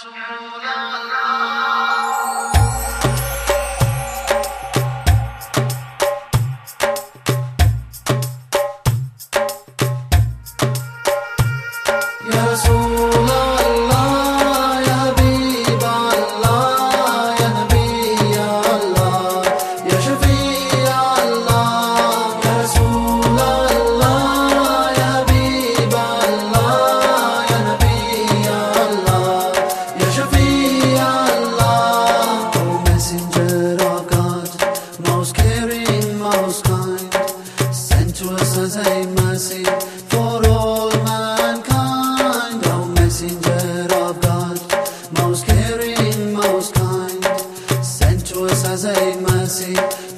رسول الله most kind, sent to us as a mercy.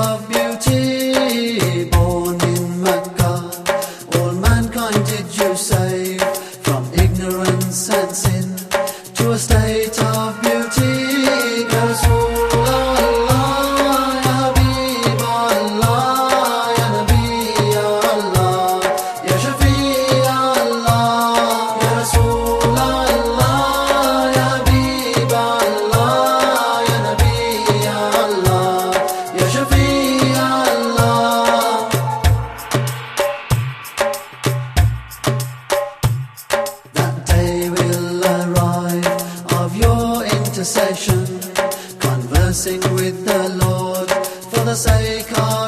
of beauty. intercession, conversing with the Lord for the sake of.